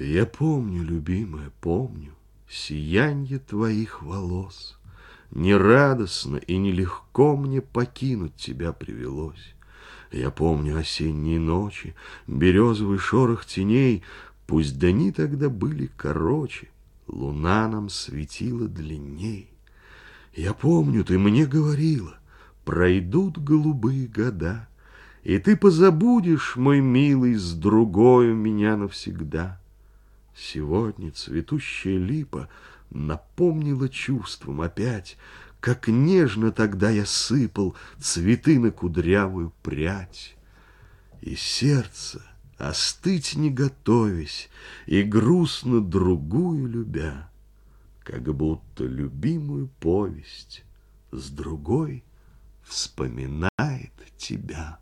Я помню, любимая, помню Сиянье твоих волос. Нерадостно и нелегко мне покинуть тебя привелось. Я помню осенние ночи, березовый шорох теней, Пусть дни тогда были короче, луна нам светила длинней. Я помню, ты мне говорила, пройдут голубые года, И ты позабудешь, мой милый, с другою меня навсегда. Сегодня цветущая липа напомнила чувством опять, Как нежно тогда я сыпал цветы на кудрявую прядь. И сердце, остыть не готовясь, И грустно другую любя, Как будто любимую повесть С другой вспоминает тебя.